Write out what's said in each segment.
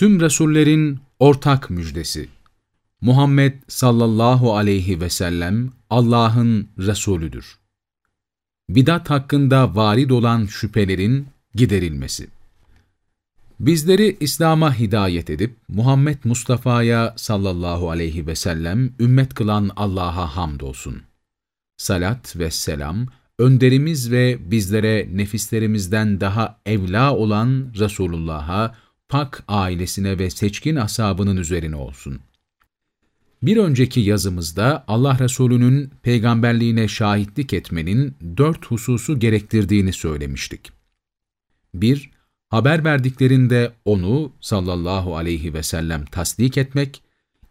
Tüm Resullerin ortak müjdesi. Muhammed sallallahu aleyhi ve sellem Allah'ın Resulüdür. Bidat hakkında varid olan şüphelerin giderilmesi. Bizleri İslam'a hidayet edip Muhammed Mustafa'ya sallallahu aleyhi ve sellem ümmet kılan Allah'a hamdolsun. Salat ve selam, önderimiz ve bizlere nefislerimizden daha evla olan Resulullah'a, pak ailesine ve seçkin ashabının üzerine olsun. Bir önceki yazımızda Allah Resulü'nün peygamberliğine şahitlik etmenin dört hususu gerektirdiğini söylemiştik. 1- Haber verdiklerinde onu sallallahu aleyhi ve sellem tasdik etmek,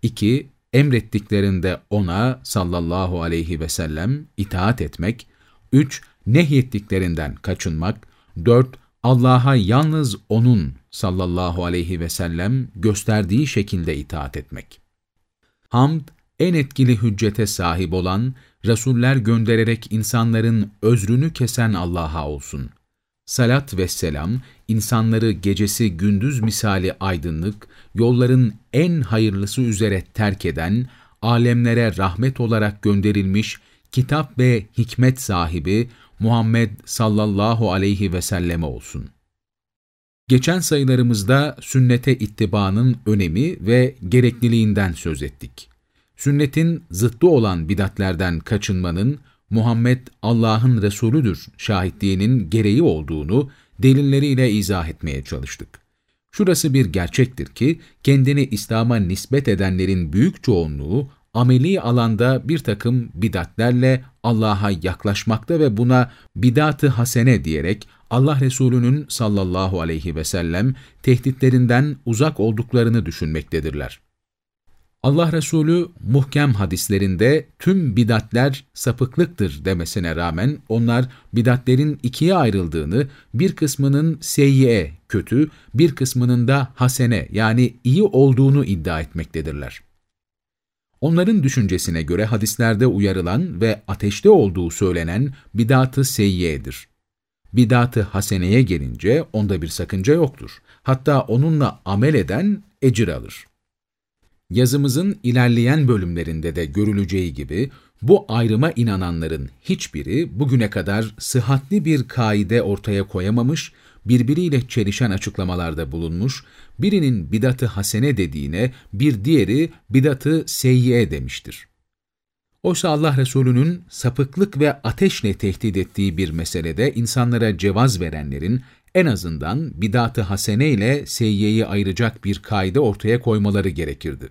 2- Emrettiklerinde ona sallallahu aleyhi ve sellem itaat etmek, 3- Nehyettiklerinden kaçınmak, 4- Allah'a yalnız O'nun sallallahu aleyhi ve sellem gösterdiği şekilde itaat etmek. Hamd, en etkili hüccete sahip olan, Resuller göndererek insanların özrünü kesen Allah'a olsun. Salat ve selam, insanları gecesi gündüz misali aydınlık, yolların en hayırlısı üzere terk eden, alemlere rahmet olarak gönderilmiş, kitap ve hikmet sahibi Muhammed sallallahu aleyhi ve selleme olsun. Geçen sayılarımızda sünnete ittibanın önemi ve gerekliliğinden söz ettik. Sünnetin zıttı olan bidatlerden kaçınmanın, Muhammed Allah'ın Resulüdür şahitliğinin gereği olduğunu delilleriyle izah etmeye çalıştık. Şurası bir gerçektir ki, kendini İslam'a nispet edenlerin büyük çoğunluğu, ameli alanda bir takım bidatlerle Allah'a yaklaşmakta ve buna bidat-ı hasene diyerek Allah Resulü'nün sallallahu aleyhi ve sellem tehditlerinden uzak olduklarını düşünmektedirler. Allah Resulü muhkem hadislerinde tüm bidatler sapıklıktır demesine rağmen onlar bidatlerin ikiye ayrıldığını, bir kısmının seyyiye, kötü, bir kısmının da hasene yani iyi olduğunu iddia etmektedirler. Onların düşüncesine göre hadislerde uyarılan ve ateşte olduğu söylenen bidat-ı seyyiyedir. Bidat-ı haseneye gelince onda bir sakınca yoktur. Hatta onunla amel eden ecir alır. Yazımızın ilerleyen bölümlerinde de görüleceği gibi bu ayrıma inananların hiçbiri bugüne kadar sıhhatli bir kaide ortaya koyamamış, birbiriyle çelişen açıklamalarda bulunmuş, birinin bidatı hasene dediğine bir diğeri bidatı seyyiye demiştir. Oysa Allah Resulü'nün sapıklık ve ateşle tehdit ettiği bir meselede insanlara cevaz verenlerin en azından bidat-ı hasene ile seyyiyeyi ayıracak bir kaide ortaya koymaları gerekirdi.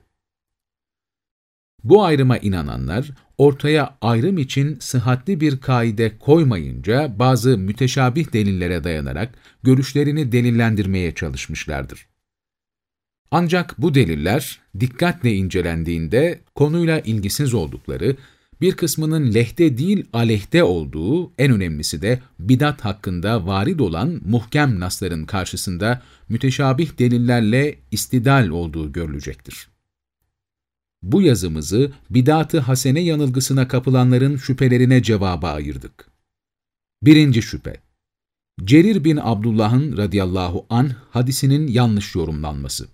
Bu ayrıma inananlar, ortaya ayrım için sıhhatli bir kaide koymayınca bazı müteşabih delillere dayanarak görüşlerini delillendirmeye çalışmışlardır. Ancak bu deliller dikkatle incelendiğinde konuyla ilgisiz oldukları, bir kısmının lehte değil aleyhte olduğu, en önemlisi de bidat hakkında varid olan muhkem nasların karşısında müteşabih delillerle istidal olduğu görülecektir. Bu yazımızı bidat-ı hasene yanılgısına kapılanların şüphelerine cevaba ayırdık. Birinci şüphe Cerir bin Abdullah'ın radıyallahu an hadisinin yanlış yorumlanması.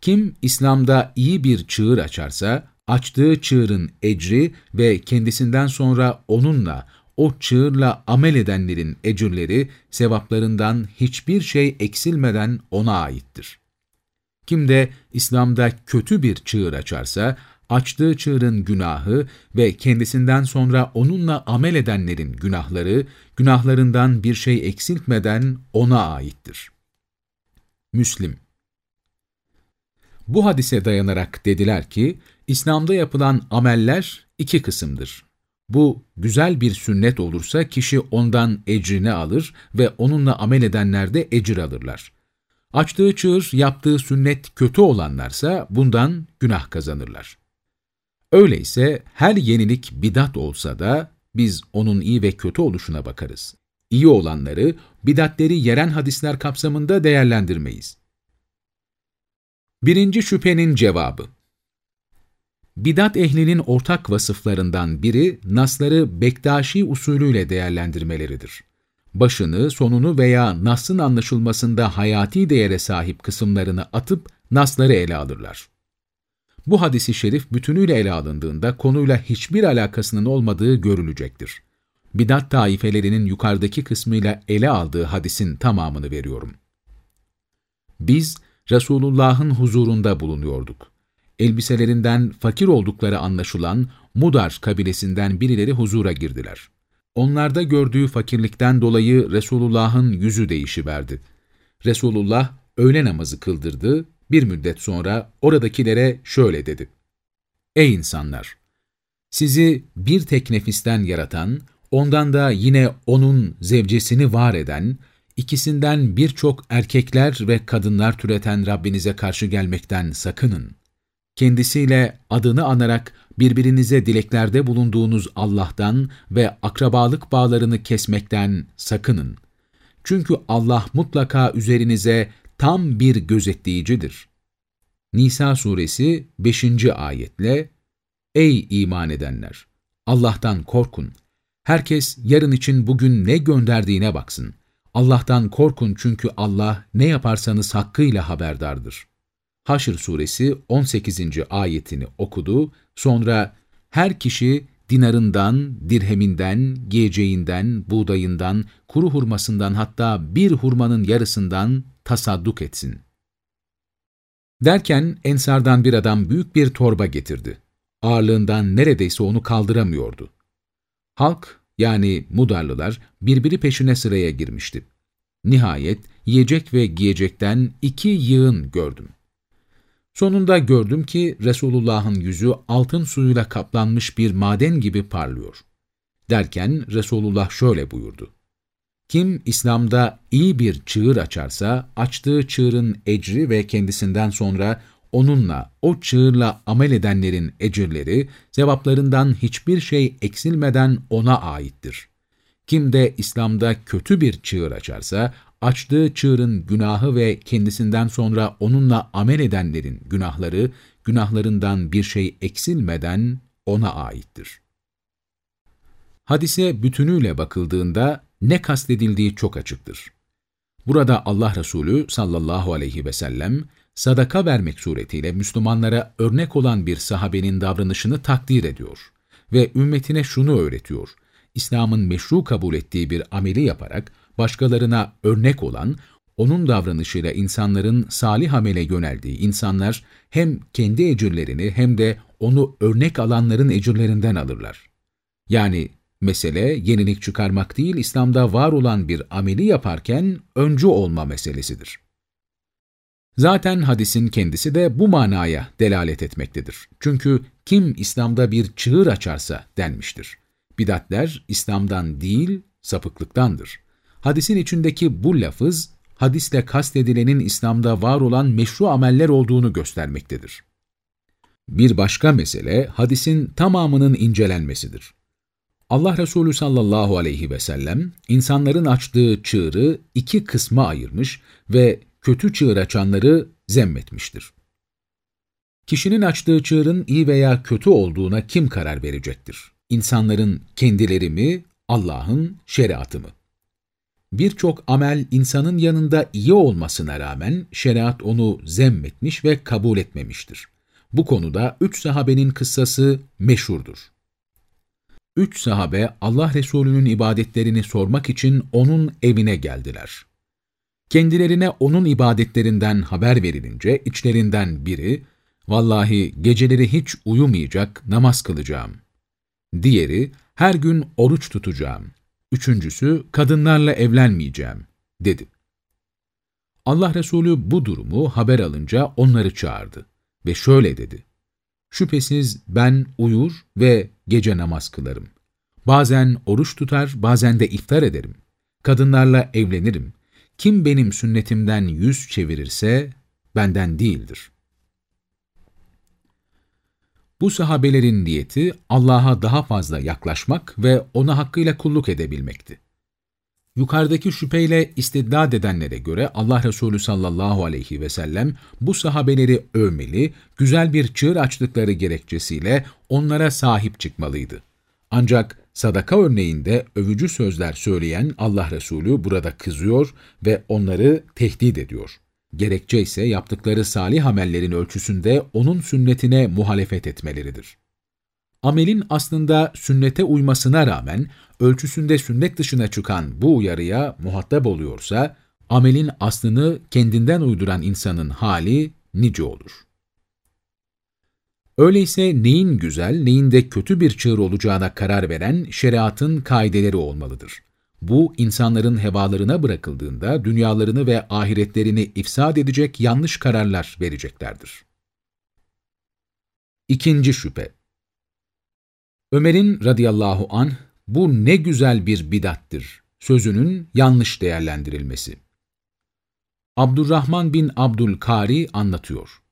Kim İslam'da iyi bir çığır açarsa, açtığı çığırın ecri ve kendisinden sonra onunla, o çığırla amel edenlerin ecirleri, sevaplarından hiçbir şey eksilmeden ona aittir. Kim de İslam'da kötü bir çığır açarsa, açtığı çığırın günahı ve kendisinden sonra onunla amel edenlerin günahları, günahlarından bir şey eksiltmeden ona aittir. Müslim Bu hadise dayanarak dediler ki, İslam'da yapılan ameller iki kısımdır. Bu güzel bir sünnet olursa kişi ondan ecrini alır ve onunla amel edenler de ecir alırlar. Açtığı çığır, yaptığı sünnet kötü olanlarsa bundan günah kazanırlar. Öyleyse her yenilik bidat olsa da biz onun iyi ve kötü oluşuna bakarız. İyi olanları, bidatleri yeren hadisler kapsamında değerlendirmeyiz. Birinci şüphenin cevabı Bidat ehlinin ortak vasıflarından biri, nasları Bektaşi usulüyle değerlendirmeleridir. Başını, sonunu veya Nas'ın anlaşılmasında hayati değere sahip kısımlarını atıp Nas'ları ele alırlar. Bu hadisi şerif bütünüyle ele alındığında konuyla hiçbir alakasının olmadığı görülecektir. Bidat taifelerinin yukarıdaki kısmıyla ele aldığı hadisin tamamını veriyorum. Biz Resulullah'ın huzurunda bulunuyorduk. Elbiselerinden fakir oldukları anlaşılan Mudar kabilesinden birileri huzura girdiler. Onlarda gördüğü fakirlikten dolayı Resulullah'ın yüzü değişiverdi. Resulullah öğle namazı kıldırdı, bir müddet sonra oradakilere şöyle dedi. Ey insanlar! Sizi bir tek nefisten yaratan, ondan da yine onun zevcesini var eden, ikisinden birçok erkekler ve kadınlar türeten Rabbinize karşı gelmekten sakının. Kendisiyle adını anarak birbirinize dileklerde bulunduğunuz Allah'tan ve akrabalık bağlarını kesmekten sakının. Çünkü Allah mutlaka üzerinize tam bir gözetleyicidir. Nisa suresi 5. ayetle Ey iman edenler! Allah'tan korkun. Herkes yarın için bugün ne gönderdiğine baksın. Allah'tan korkun çünkü Allah ne yaparsanız hakkıyla haberdardır. Haşr suresi 18. ayetini okudu, sonra her kişi dinarından, dirheminden, giyeceğinden, buğdayından, kuru hurmasından hatta bir hurmanın yarısından tasadduk etsin. Derken ensardan bir adam büyük bir torba getirdi. Ağırlığından neredeyse onu kaldıramıyordu. Halk, yani Mudarlılar, birbiri peşine sıraya girmişti. Nihayet yiyecek ve giyecekten iki yığın gördüm. Sonunda gördüm ki Resulullah'ın yüzü altın suyuyla kaplanmış bir maden gibi parlıyor. Derken Resulullah şöyle buyurdu. Kim İslam'da iyi bir çığır açarsa, açtığı çığırın ecri ve kendisinden sonra onunla, o çığırla amel edenlerin ecirleri, cevaplarından hiçbir şey eksilmeden ona aittir. Kim de İslam'da kötü bir çığır açarsa, açtığı çığırın günahı ve kendisinden sonra onunla amel edenlerin günahları, günahlarından bir şey eksilmeden ona aittir. Hadise bütünüyle bakıldığında ne kastedildiği çok açıktır. Burada Allah Resulü sallallahu aleyhi ve sellem, sadaka vermek suretiyle Müslümanlara örnek olan bir sahabenin davranışını takdir ediyor ve ümmetine şunu öğretiyor. İslam'ın meşru kabul ettiği bir ameli yaparak başkalarına örnek olan, onun davranışıyla insanların salih amele yöneldiği insanlar hem kendi ecirlerini hem de onu örnek alanların ecirlerinden alırlar. Yani mesele yenilik çıkarmak değil, İslam'da var olan bir ameli yaparken öncü olma meselesidir. Zaten hadisin kendisi de bu manaya delalet etmektedir. Çünkü kim İslam'da bir çığır açarsa denmiştir. Bidatler İslam'dan değil, sapıklıktandır. Hadisin içindeki bu lafız, hadisle kastedilenin İslam'da var olan meşru ameller olduğunu göstermektedir. Bir başka mesele, hadisin tamamının incelenmesidir. Allah Resulü sallallahu aleyhi ve sellem, insanların açtığı çığırı iki kısma ayırmış ve kötü çığır açanları zemmetmiştir. Kişinin açtığı çığırın iyi veya kötü olduğuna kim karar verecektir? İnsanların kendileri mi, Allah'ın şeriatı mı? Birçok amel insanın yanında iyi olmasına rağmen şeriat onu zemmetmiş ve kabul etmemiştir. Bu konuda üç sahabenin kıssası meşhurdur. Üç sahabe Allah Resulü'nün ibadetlerini sormak için onun evine geldiler. Kendilerine onun ibadetlerinden haber verilince içlerinden biri, ''Vallahi geceleri hiç uyumayacak, namaz kılacağım.'' Diğeri, ''Her gün oruç tutacağım.'' Üçüncüsü, kadınlarla evlenmeyeceğim, dedi. Allah Resulü bu durumu haber alınca onları çağırdı ve şöyle dedi. Şüphesiz ben uyur ve gece namaz kılarım. Bazen oruç tutar, bazen de iftar ederim. Kadınlarla evlenirim. Kim benim sünnetimden yüz çevirirse benden değildir. Bu sahabelerin niyeti Allah'a daha fazla yaklaşmak ve ona hakkıyla kulluk edebilmekti. Yukarıdaki şüpheyle istidlal edenlere göre Allah Resulü sallallahu aleyhi ve sellem bu sahabeleri övmeli, güzel bir çığır açtıkları gerekçesiyle onlara sahip çıkmalıydı. Ancak Sadaka örneğinde övücü sözler söyleyen Allah Resulü burada kızıyor ve onları tehdit ediyor. Gerekçe ise yaptıkları salih amellerin ölçüsünde onun sünnetine muhalefet etmeleridir. Amelin aslında sünnete uymasına rağmen ölçüsünde sünnet dışına çıkan bu uyarıya muhatap oluyorsa, amelin aslını kendinden uyduran insanın hali nice olur. Öyleyse neyin güzel, neyin de kötü bir çığır olacağına karar veren şeriatın kaideleri olmalıdır. Bu, insanların hevalarına bırakıldığında dünyalarını ve ahiretlerini ifsad edecek yanlış kararlar vereceklerdir. İkinci şüphe Ömer'in radıyallahu an bu ne güzel bir bidattir sözünün yanlış değerlendirilmesi. Abdurrahman bin Abdülkari anlatıyor.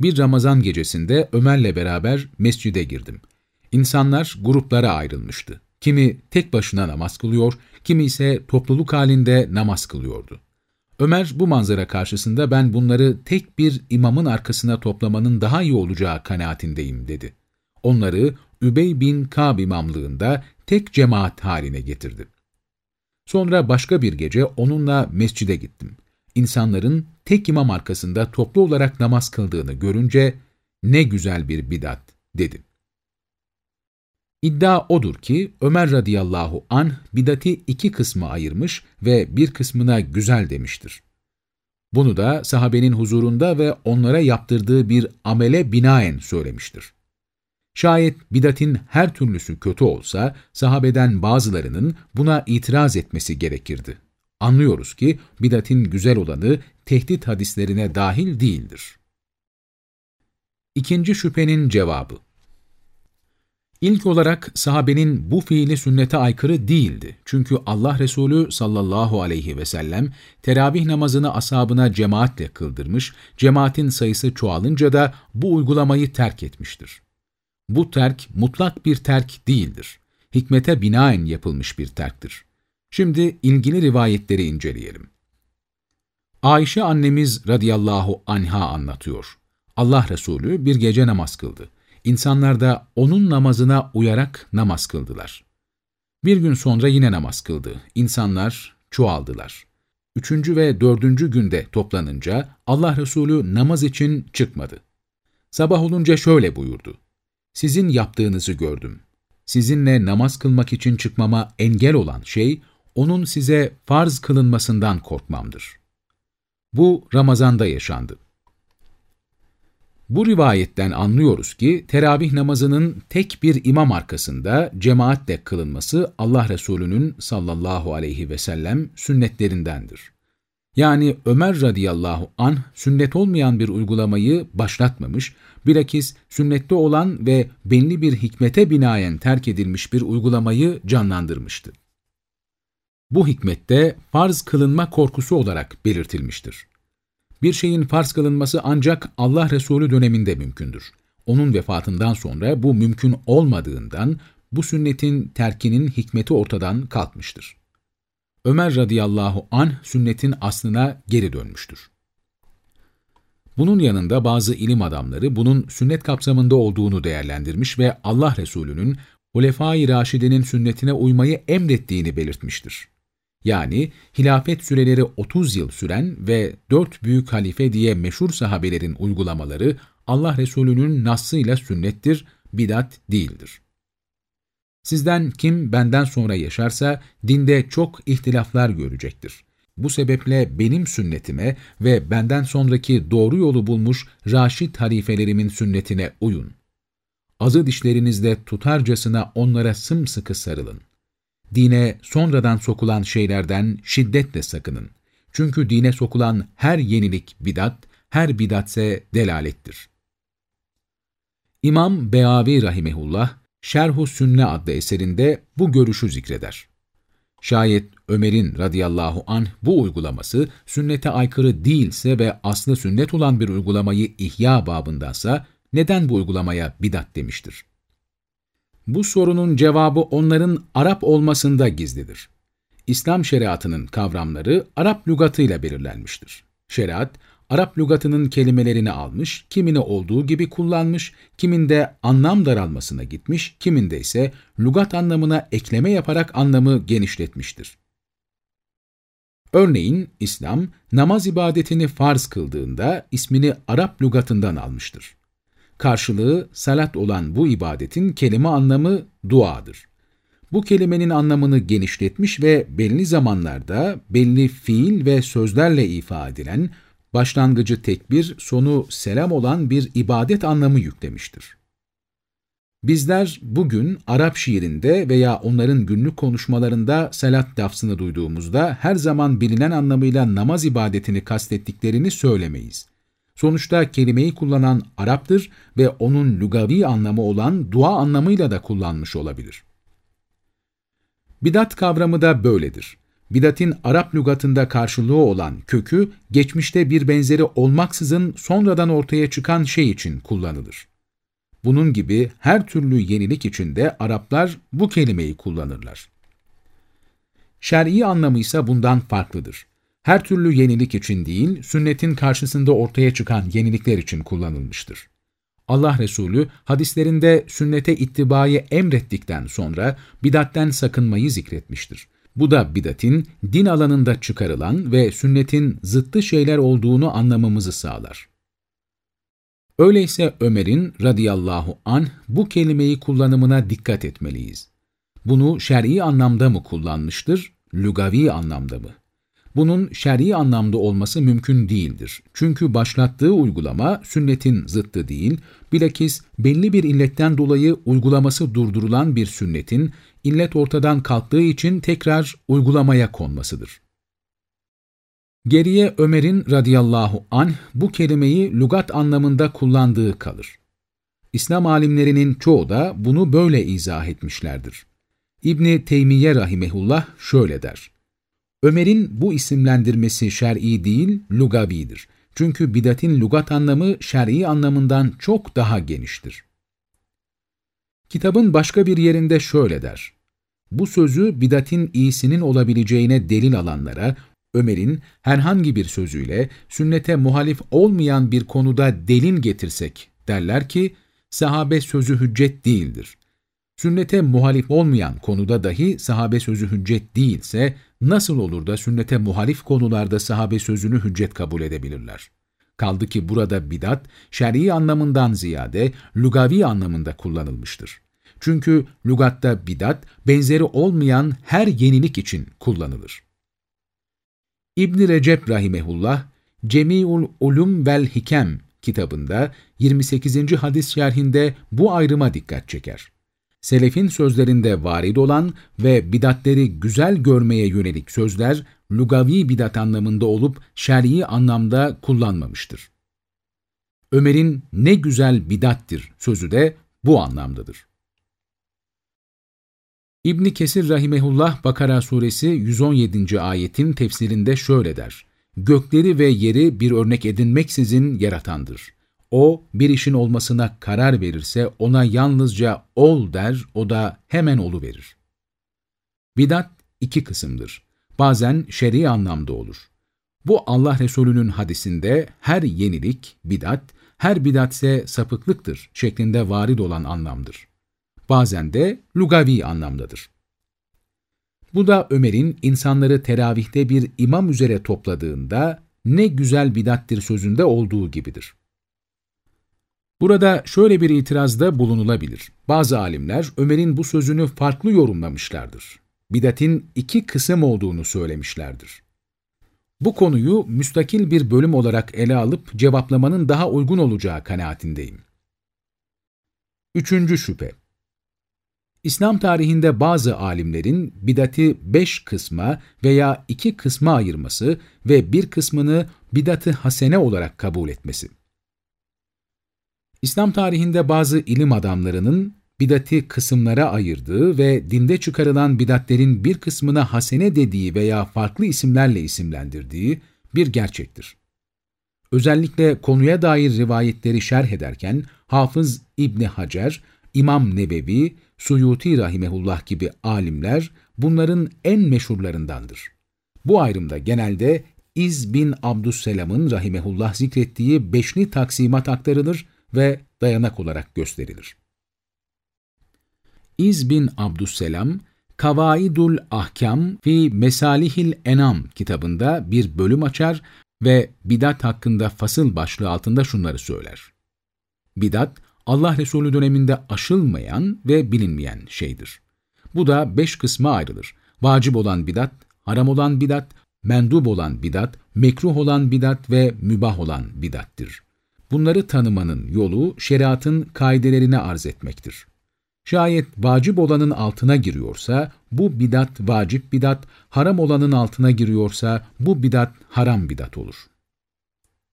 Bir Ramazan gecesinde Ömer'le beraber mescide girdim. İnsanlar gruplara ayrılmıştı. Kimi tek başına namaz kılıyor, kimi ise topluluk halinde namaz kılıyordu. Ömer bu manzara karşısında ben bunları tek bir imamın arkasına toplamanın daha iyi olacağı kanaatindeyim dedi. Onları Übey bin Kab imamlığında tek cemaat haline getirdi. Sonra başka bir gece onunla mescide gittim. İnsanların tek imam arkasında toplu olarak namaz kıldığını görünce ne güzel bir bidat dedi. İddia odur ki Ömer radıyallahu an bidati iki kısmı ayırmış ve bir kısmına güzel demiştir. Bunu da sahabenin huzurunda ve onlara yaptırdığı bir amele binaen söylemiştir. Şayet bidatin her türlüsü kötü olsa, sahabeden bazılarının buna itiraz etmesi gerekirdi. Anlıyoruz ki bidatin güzel olanı tehdit hadislerine dahil değildir. İkinci şüphenin cevabı İlk olarak sahabenin bu fiili sünnete aykırı değildi. Çünkü Allah Resulü sallallahu aleyhi ve sellem teravih namazını ashabına cemaatle kıldırmış, cemaatin sayısı çoğalınca da bu uygulamayı terk etmiştir. Bu terk mutlak bir terk değildir. Hikmete binaen yapılmış bir terktir. Şimdi ilgili rivayetleri inceleyelim. Ayşe annemiz radıyallahu anha anlatıyor. Allah Resulü bir gece namaz kıldı. İnsanlar da onun namazına uyarak namaz kıldılar. Bir gün sonra yine namaz kıldı. İnsanlar çoğaldılar. Üçüncü ve dördüncü günde toplanınca Allah Resulü namaz için çıkmadı. Sabah olunca şöyle buyurdu. Sizin yaptığınızı gördüm. Sizinle namaz kılmak için çıkmama engel olan şey, onun size farz kılınmasından korkmamdır. Bu Ramazan'da yaşandı. Bu rivayetten anlıyoruz ki teravih namazının tek bir imam arkasında cemaatle kılınması Allah Resulü'nün sallallahu aleyhi ve sellem sünnetlerindendir. Yani Ömer radıyallahu an sünnet olmayan bir uygulamayı başlatmamış, bilakis sünnette olan ve belli bir hikmete binaen terk edilmiş bir uygulamayı canlandırmıştı. Bu hikmette farz kılınma korkusu olarak belirtilmiştir. Bir şeyin farz kılınması ancak Allah Resulü döneminde mümkündür. Onun vefatından sonra bu mümkün olmadığından bu sünnetin terkinin hikmeti ortadan kalkmıştır. Ömer radıyallahu anh sünnetin aslına geri dönmüştür. Bunun yanında bazı ilim adamları bunun sünnet kapsamında olduğunu değerlendirmiş ve Allah Resulü'nün Hulefai Raşide'nin sünnetine uymayı emrettiğini belirtmiştir. Yani hilafet süreleri 30 yıl süren ve dört büyük halife diye meşhur sahabelerin uygulamaları Allah Resulü'nün nassıyla sünnettir, bidat değildir. Sizden kim benden sonra yaşarsa dinde çok ihtilaflar görecektir. Bu sebeple benim sünnetime ve benden sonraki doğru yolu bulmuş raşit halifelerimin sünnetine uyun. Azı dişlerinizle tutarcasına onlara sımsıkı sarılın. Dine sonradan sokulan şeylerden şiddetle sakının. Çünkü dine sokulan her yenilik bidat, her bidatse delalettir. İmam Beavi Rahimehullah, Şerhu Sünne adlı eserinde bu görüşü zikreder. Şayet Ömer'in radıyallahu anh bu uygulaması sünnete aykırı değilse ve aslı sünnet olan bir uygulamayı ihya babındansa neden bu uygulamaya bidat demiştir? Bu sorunun cevabı onların Arap olmasında gizlidir. İslam şeriatının kavramları Arap lügatıyla belirlenmiştir. Şeriat, Arap lügatının kelimelerini almış, kimini olduğu gibi kullanmış, kiminde anlam daralmasına gitmiş, kiminde ise lügat anlamına ekleme yaparak anlamı genişletmiştir. Örneğin İslam, namaz ibadetini farz kıldığında ismini Arap lügatından almıştır. Karşılığı salat olan bu ibadetin kelime anlamı duadır. Bu kelimenin anlamını genişletmiş ve belli zamanlarda belli fiil ve sözlerle ifade edilen, başlangıcı tekbir, sonu selam olan bir ibadet anlamı yüklemiştir. Bizler bugün Arap şiirinde veya onların günlük konuşmalarında salat lafzını duyduğumuzda her zaman bilinen anlamıyla namaz ibadetini kastettiklerini söylemeyiz. Sonuçta kelimeyi kullanan Arap'tır ve onun lugavi anlamı olan dua anlamıyla da kullanmış olabilir. Bidat kavramı da böyledir. Bidatin Arap lügatında karşılığı olan kökü, geçmişte bir benzeri olmaksızın sonradan ortaya çıkan şey için kullanılır. Bunun gibi her türlü yenilik içinde Araplar bu kelimeyi kullanırlar. Şer'i anlamı ise bundan farklıdır. Her türlü yenilik için değil, sünnetin karşısında ortaya çıkan yenilikler için kullanılmıştır. Allah Resulü hadislerinde sünnete ittibayı emrettikten sonra bidatten sakınmayı zikretmiştir. Bu da bidatin din alanında çıkarılan ve sünnetin zıttı şeyler olduğunu anlamamızı sağlar. Öyleyse Ömer'in radıyallahu anh bu kelimeyi kullanımına dikkat etmeliyiz. Bunu şer'i anlamda mı kullanmıştır, lügavi anlamda mı? Bunun şer'i anlamda olması mümkün değildir. Çünkü başlattığı uygulama sünnetin zıttı değil, bilakis belli bir illetten dolayı uygulaması durdurulan bir sünnetin, illet ortadan kalktığı için tekrar uygulamaya konmasıdır. Geriye Ömer'in radıyallahu anh bu kelimeyi lügat anlamında kullandığı kalır. İslam alimlerinin çoğu da bunu böyle izah etmişlerdir. İbni Teymiye rahimehullah şöyle der. Ömer'in bu isimlendirmesi şer'i değil, lugavidir. Çünkü bidatin lugat anlamı şer'i anlamından çok daha geniştir. Kitabın başka bir yerinde şöyle der. Bu sözü bidatin iyisinin olabileceğine delil alanlara, Ömer'in herhangi bir sözüyle sünnete muhalif olmayan bir konuda delil getirsek derler ki, sahabe sözü hüccet değildir. Sünnete muhalif olmayan konuda dahi sahabe sözü hüccet değilse, nasıl olur da sünnete muhalif konularda sahabe sözünü hüccet kabul edebilirler? Kaldı ki burada bidat, şer'i anlamından ziyade lugavi anlamında kullanılmıştır. Çünkü lugatta bidat, benzeri olmayan her yenilik için kullanılır. İbn Recep rahimehullah, Cemiul Ulum vel Hikem kitabında 28. hadis şerhinde bu ayrıma dikkat çeker selefin sözlerinde varid olan ve bidatleri güzel görmeye yönelik sözler, lugavi bidat anlamında olup şer'i anlamda kullanmamıştır. Ömer'in ne güzel bidattir sözü de bu anlamdadır. İbni Kesir Rahimehullah Bakara suresi 117. ayetin tefsirinde şöyle der. Gökleri ve yeri bir örnek edinmeksizin yaratandır. O, bir işin olmasına karar verirse ona yalnızca ol der, o da hemen olu verir. Bidat iki kısımdır. Bazen şer'i anlamda olur. Bu Allah Resulü'nün hadisinde her yenilik, bidat, her bidat ise sapıklıktır şeklinde varid olan anlamdır. Bazen de lugavi anlamdadır. Bu da Ömer'in insanları teravihte bir imam üzere topladığında ne güzel bidattir sözünde olduğu gibidir. Burada şöyle bir itirazda bulunulabilir. Bazı alimler Ömer'in bu sözünü farklı yorumlamışlardır. Bidatin iki kısım olduğunu söylemişlerdir. Bu konuyu müstakil bir bölüm olarak ele alıp cevaplamanın daha uygun olacağı kanaatindeyim. Üçüncü şüphe İslam tarihinde bazı alimlerin bidati beş kısma veya iki kısma ayırması ve bir kısmını bidatı hasene olarak kabul etmesi. İslam tarihinde bazı ilim adamlarının bidati kısımlara ayırdığı ve dinde çıkarılan bidatlerin bir kısmına hasene dediği veya farklı isimlerle isimlendirdiği bir gerçektir. Özellikle konuya dair rivayetleri şerh ederken Hafız İbni Hacer, İmam Nebevi, Suyuti Rahimehullah gibi alimler bunların en meşhurlarındandır. Bu ayrımda genelde İz bin Abdüsselam'ın rahimehullah zikrettiği beşli taksimat aktarılır ve dayanak olarak gösterilir. İz bin Abdüsselam, Kavaidul Ahkam fi Mesalihil Enam kitabında bir bölüm açar ve bidat hakkında fasıl başlığı altında şunları söyler. Bidat, Allah Resulü döneminde aşılmayan ve bilinmeyen şeydir. Bu da beş kısma ayrılır. Vacip olan bidat, haram olan bidat, mendub olan bidat, mekruh olan bidat ve mübah olan bidattir. Bunları tanımanın yolu şeriatın kaidelerine arz etmektir. Şayet vacip olanın altına giriyorsa bu bidat vacip bidat, haram olanın altına giriyorsa bu bidat haram bidat olur.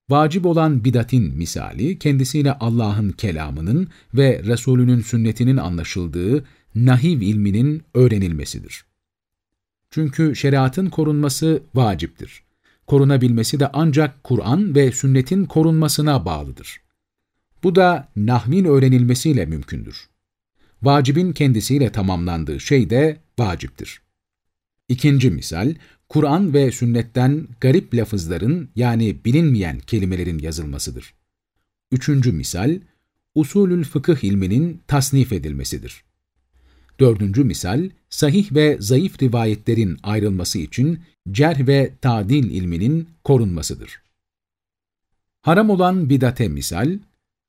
Vacip olan bidatin misali kendisiyle Allah'ın kelamının ve Resulünün sünnetinin anlaşıldığı nahiv ilminin öğrenilmesidir. Çünkü şeriatın korunması vaciptir. Korunabilmesi de ancak Kur'an ve sünnetin korunmasına bağlıdır. Bu da nahvin öğrenilmesiyle mümkündür. Vacibin kendisiyle tamamlandığı şey de vaciptir. İkinci misal, Kur'an ve sünnetten garip lafızların yani bilinmeyen kelimelerin yazılmasıdır. Üçüncü misal, usulül fıkıh ilminin tasnif edilmesidir. Dördüncü misal, sahih ve zayıf rivayetlerin ayrılması için cerh ve tadil ilminin korunmasıdır. Haram olan bidate misal,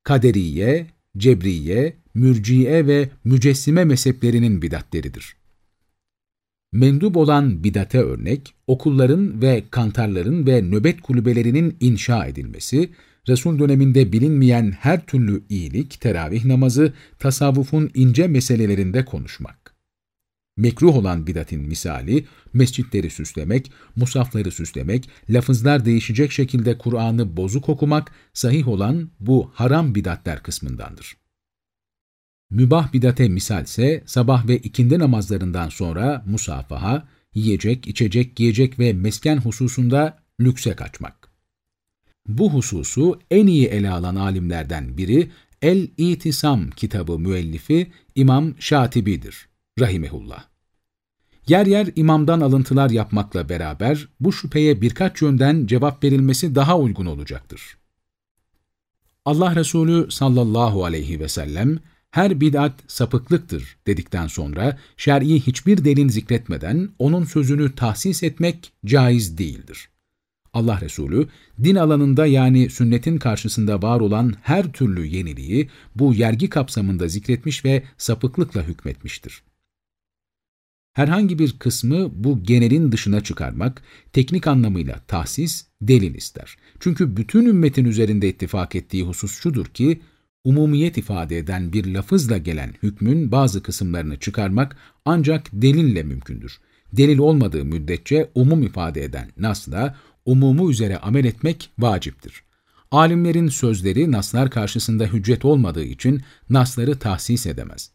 kaderiye, cebriye, mürciye ve mücessime mezheplerinin bidatleridir. Mendub olan bidate örnek, okulların ve kantarların ve nöbet kulübelerinin inşa edilmesi, Resul döneminde bilinmeyen her türlü iyilik, teravih namazı, tasavvufun ince meselelerinde konuşmak. Mekruh olan bidatin misali, mescitleri süslemek, musafları süslemek, lafızlar değişecek şekilde Kur'an'ı bozuk okumak, sahih olan bu haram bidatler kısmındandır. Mübah bidate misalse sabah ve ikindi namazlarından sonra musafaha, yiyecek, içecek, giyecek ve mesken hususunda lükse kaçmak. Bu hususu en iyi ele alan alimlerden biri El-İtisam kitabı müellifi İmam Şatibi'dir, rahimehullah. Yer yer imamdan alıntılar yapmakla beraber bu şüpheye birkaç yönden cevap verilmesi daha uygun olacaktır. Allah Resulü sallallahu aleyhi ve sellem, her bid'at sapıklıktır dedikten sonra şer'i hiçbir delil zikretmeden onun sözünü tahsis etmek caiz değildir. Allah Resulü, din alanında yani sünnetin karşısında var olan her türlü yeniliği bu yergi kapsamında zikretmiş ve sapıklıkla hükmetmiştir. Herhangi bir kısmı bu genelin dışına çıkarmak, teknik anlamıyla tahsis, delil ister. Çünkü bütün ümmetin üzerinde ittifak ettiği husus şudur ki, umumiyet ifade eden bir lafızla gelen hükmün bazı kısımlarını çıkarmak ancak delille mümkündür. Delil olmadığı müddetçe umum ifade eden nasla, umumu üzere amel etmek vaciptir. Alimlerin sözleri naslar karşısında hüccet olmadığı için nasları tahsis edemez.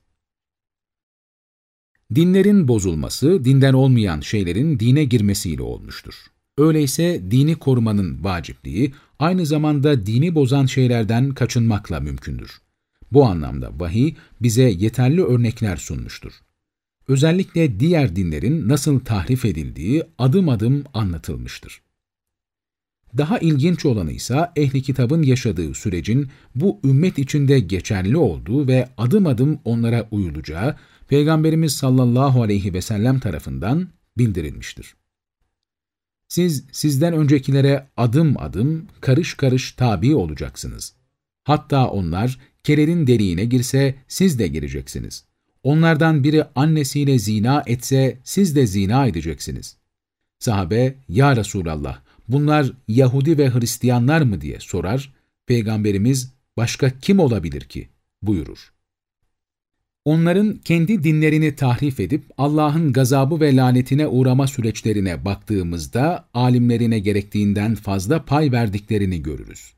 Dinlerin bozulması, dinden olmayan şeylerin dine girmesiyle olmuştur. Öyleyse dini korumanın vacipliği, aynı zamanda dini bozan şeylerden kaçınmakla mümkündür. Bu anlamda vahiy bize yeterli örnekler sunmuştur. Özellikle diğer dinlerin nasıl tahrif edildiği adım adım anlatılmıştır. Daha ilginç olanı ise ehli kitabın yaşadığı sürecin bu ümmet içinde geçerli olduğu ve adım adım onlara uyulacağı Peygamberimiz sallallahu aleyhi ve sellem tarafından bildirilmiştir. Siz sizden öncekilere adım adım, karış karış tabi olacaksınız. Hatta onlar kelerin deliğine girse siz de gireceksiniz. Onlardan biri annesiyle zina etse siz de zina edeceksiniz. Sahabe, Ya Resulallah, bunlar Yahudi ve Hristiyanlar mı diye sorar, Peygamberimiz başka kim olabilir ki buyurur. Onların kendi dinlerini tahrif edip Allah'ın gazabı ve lanetine uğrama süreçlerine baktığımızda alimlerine gerektiğinden fazla pay verdiklerini görürüz.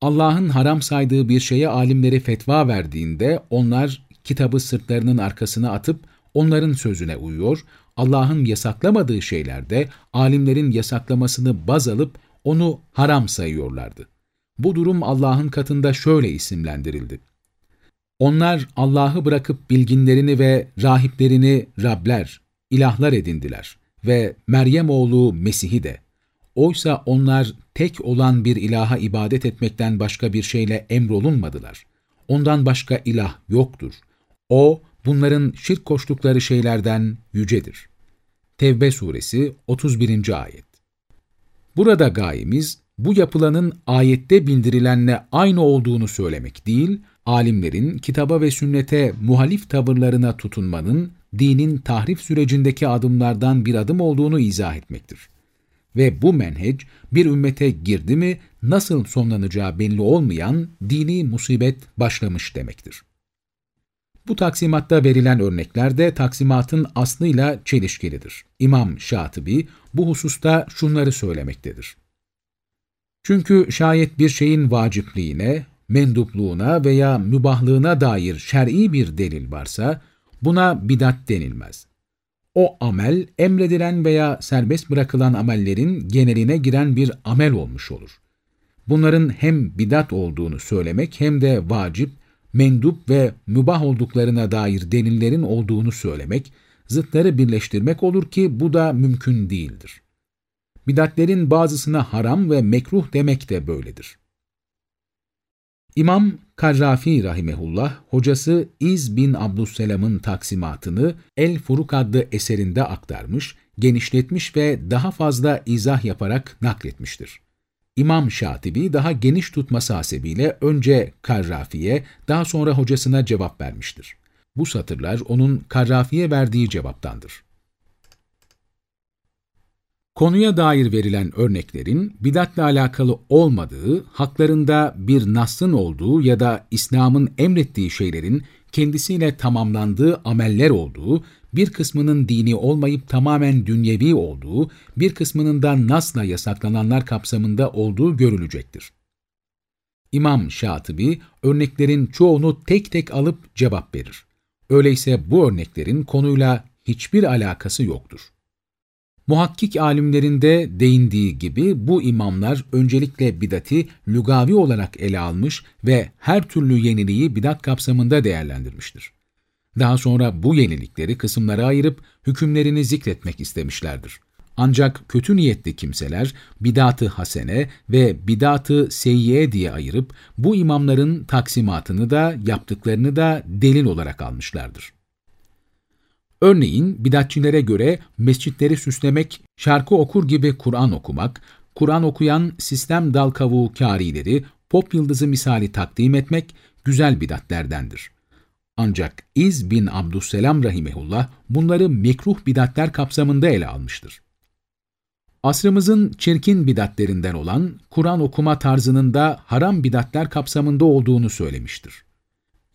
Allah'ın haram saydığı bir şeye alimleri fetva verdiğinde onlar kitabı sırtlarının arkasına atıp onların sözüne uyuyor, Allah'ın yasaklamadığı şeylerde alimlerin yasaklamasını baz alıp onu haram sayıyorlardı. Bu durum Allah'ın katında şöyle isimlendirildi. Onlar Allah'ı bırakıp bilginlerini ve rahiplerini Rabler, ilahlar edindiler ve Meryem oğlu Mesih'i de. Oysa onlar tek olan bir ilaha ibadet etmekten başka bir şeyle emrolunmadılar. Ondan başka ilah yoktur. O, bunların şirk koştukları şeylerden yücedir. Tevbe suresi 31. ayet Burada gayemiz, bu yapılanın ayette bildirilenle aynı olduğunu söylemek değil, alimlerin kitaba ve sünnete muhalif tavırlarına tutunmanın dinin tahrif sürecindeki adımlardan bir adım olduğunu izah etmektir. Ve bu menhec bir ümmete girdi mi nasıl sonlanacağı belli olmayan dini musibet başlamış demektir. Bu taksimatta verilen örnekler de taksimatın aslıyla çelişkilidir. İmam Şatibi bu hususta şunları söylemektedir. Çünkü şayet bir şeyin vacipliğine, mendupluğuna veya mübahlığına dair şer'i bir delil varsa, buna bidat denilmez. O amel, emredilen veya serbest bırakılan amellerin geneline giren bir amel olmuş olur. Bunların hem bidat olduğunu söylemek hem de vacip, mendup ve mübah olduklarına dair delillerin olduğunu söylemek, zıtları birleştirmek olur ki bu da mümkün değildir. Bidatlerin bazısına haram ve mekruh demek de böyledir. İmam Karrafi rahimehullah, hocası İz bin Abdüsselam'ın taksimatını El Furuk adlı eserinde aktarmış, genişletmiş ve daha fazla izah yaparak nakletmiştir. İmam Şatibi daha geniş tutması hasebiyle önce Karrafi'ye, daha sonra hocasına cevap vermiştir. Bu satırlar onun Karrafi'ye verdiği cevaptandır. Konuya dair verilen örneklerin bidatla alakalı olmadığı, haklarında bir nasın olduğu ya da İslam'ın emrettiği şeylerin kendisiyle tamamlandığı ameller olduğu, bir kısmının dini olmayıp tamamen dünyevi olduğu, bir kısmının da nasla yasaklananlar kapsamında olduğu görülecektir. İmam Şatibi örneklerin çoğunu tek tek alıp cevap verir. Öyleyse bu örneklerin konuyla hiçbir alakası yoktur. Muhakkik alimlerinde değindiği gibi bu imamlar öncelikle bidati lügavi olarak ele almış ve her türlü yeniliği bidat kapsamında değerlendirmiştir. Daha sonra bu yenilikleri kısımlara ayırıp hükümlerini zikretmek istemişlerdir. Ancak kötü niyetli kimseler bidatı hasene ve bidatı seyyiye diye ayırıp bu imamların taksimatını da yaptıklarını da delil olarak almışlardır. Örneğin bidatçilere göre mescitleri süslemek, şarkı okur gibi Kur'an okumak, Kur'an okuyan sistem dal kavuğu kârileri, pop yıldızı misali takdim etmek güzel bidatlerdendir. Ancak İz bin Abdüsselam rahimehullah bunları mekruh bidatler kapsamında ele almıştır. Asrımızın çirkin bidatlerinden olan Kur'an okuma tarzının da haram bidatler kapsamında olduğunu söylemiştir.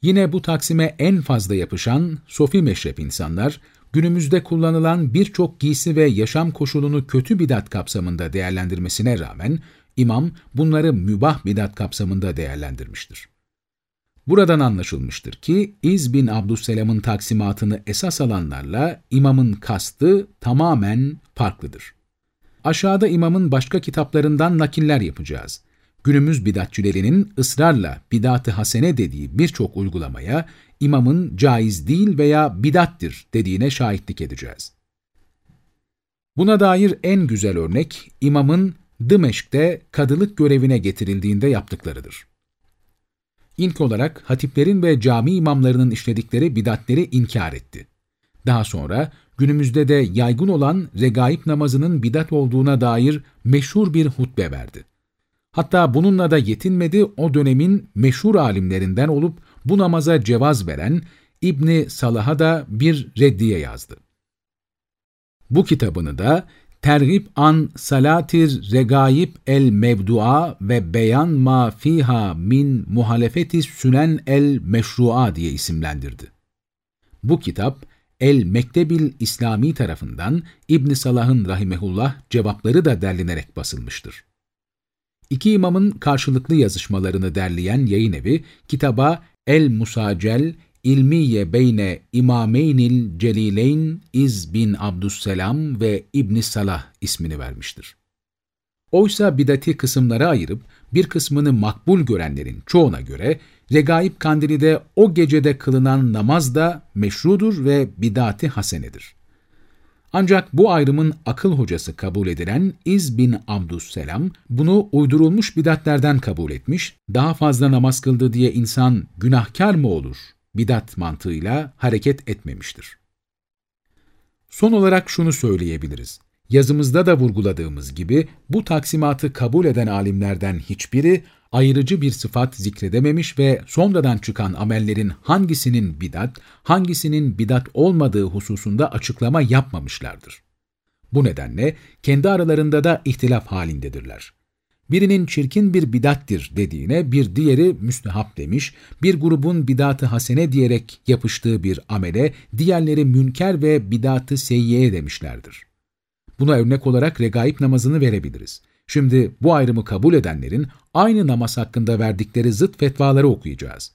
Yine bu taksime en fazla yapışan sofi meşrep insanlar, günümüzde kullanılan birçok giysi ve yaşam koşulunu kötü bidat kapsamında değerlendirmesine rağmen, imam bunları mübah bidat kapsamında değerlendirmiştir. Buradan anlaşılmıştır ki İz bin Abdüsselam'ın taksimatını esas alanlarla imamın kastı tamamen farklıdır. Aşağıda imamın başka kitaplarından nakiller yapacağız günümüz bidatçilerinin ısrarla bidat-ı hasene dediği birçok uygulamaya imamın caiz değil veya bidattir dediğine şahitlik edeceğiz. Buna dair en güzel örnek imamın Dımeşk'te kadılık görevine getirildiğinde yaptıklarıdır. İlk olarak hatiplerin ve cami imamlarının işledikleri bidatleri inkar etti. Daha sonra günümüzde de yaygın olan regaib namazının bidat olduğuna dair meşhur bir hutbe verdi. Hatta bununla da yetinmedi, o dönemin meşhur alimlerinden olup bu namaza cevaz veren İbni Salah'a da bir reddiye yazdı. Bu kitabını da Terhib an Salatir Regaib el Mevdua ve Beyan ma fiha min muhalefeti sünen el meşrua diye isimlendirdi. Bu kitap El Mektebil İslami tarafından İbn Salah'ın rahimehullah cevapları da derlenerek basılmıştır. İki imamın karşılıklı yazışmalarını derleyen yayın evi, kitaba El Musacel İlmiye Beyne İmameynil Celileyn İz bin Abdüsselam ve İbn Salah ismini vermiştir. Oysa bidati kısımlara ayırıp bir kısmını makbul görenlerin çoğuna göre Regaib kandili de o gecede kılınan namaz da meşrudur ve bidati hasenedir. Ancak bu ayrımın akıl hocası kabul edilen İz bin Abdüsselam bunu uydurulmuş bidatlerden kabul etmiş, daha fazla namaz kıldı diye insan günahkar mı olur bidat mantığıyla hareket etmemiştir. Son olarak şunu söyleyebiliriz. Yazımızda da vurguladığımız gibi bu taksimatı kabul eden alimlerden hiçbiri ayrıcı bir sıfat zikredememiş ve sonradan çıkan amellerin hangisinin bidat, hangisinin bidat olmadığı hususunda açıklama yapmamışlardır. Bu nedenle kendi aralarında da ihtilaf halindedirler. Birinin çirkin bir bidattir dediğine bir diğeri müstehap demiş, bir grubun bidatı hasene diyerek yapıştığı bir amele diğerleri münker ve bidatı seyyiye demişlerdir. Buna örnek olarak regaib namazını verebiliriz. Şimdi bu ayrımı kabul edenlerin aynı namaz hakkında verdikleri zıt fetvaları okuyacağız.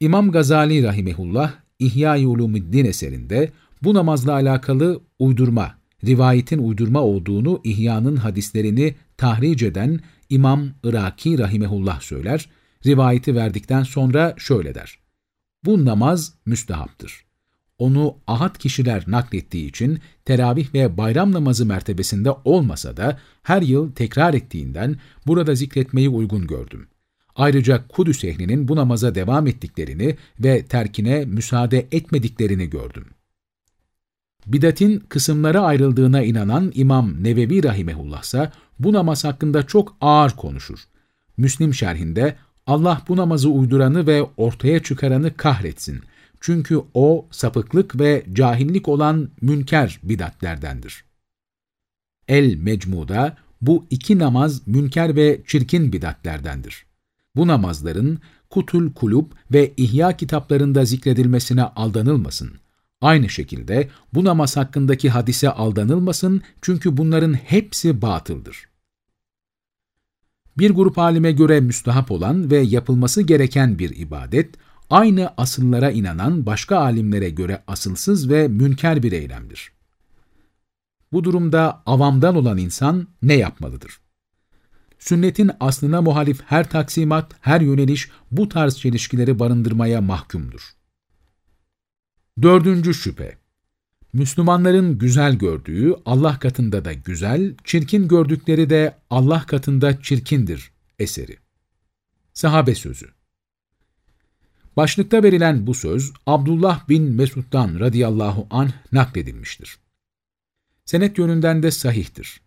İmam Gazali Rahimehullah, İhya-i Ulumuddin eserinde bu namazla alakalı uydurma, rivayetin uydurma olduğunu İhya'nın hadislerini tahric eden İmam Iraki Rahimehullah söyler, rivayeti verdikten sonra şöyle der. Bu namaz müstehaptır onu ahad kişiler naklettiği için teravih ve bayram namazı mertebesinde olmasa da her yıl tekrar ettiğinden burada zikretmeyi uygun gördüm. Ayrıca Kudüs ehlinin bu namaza devam ettiklerini ve terkine müsaade etmediklerini gördüm. Bidatin kısımlara ayrıldığına inanan İmam Nevevi Rahimehullah ise bu namaz hakkında çok ağır konuşur. Müslim şerhinde Allah bu namazı uyduranı ve ortaya çıkaranı kahretsin.'' Çünkü o sapıklık ve cahillik olan münker bidatlerdendir. El Mecmu'da bu iki namaz münker ve çirkin bidatlerdendir. Bu namazların Kutul Kulub ve İhya kitaplarında zikredilmesine aldanılmasın. Aynı şekilde bu namaz hakkındaki hadise aldanılmasın çünkü bunların hepsi batıldır. Bir grup alime göre müstahap olan ve yapılması gereken bir ibadet, aynı asıllara inanan başka alimlere göre asılsız ve münker bir eylemdir. Bu durumda avamdan olan insan ne yapmalıdır? Sünnetin aslına muhalif her taksimat, her yöneliş bu tarz çelişkileri barındırmaya mahkumdur. Dördüncü şüphe Müslümanların güzel gördüğü Allah katında da güzel, çirkin gördükleri de Allah katında çirkindir eseri. Sahabe sözü Başlıkta verilen bu söz Abdullah bin Mesud'dan radıyallahu anh nakledilmiştir. Senet yönünden de sahihtir.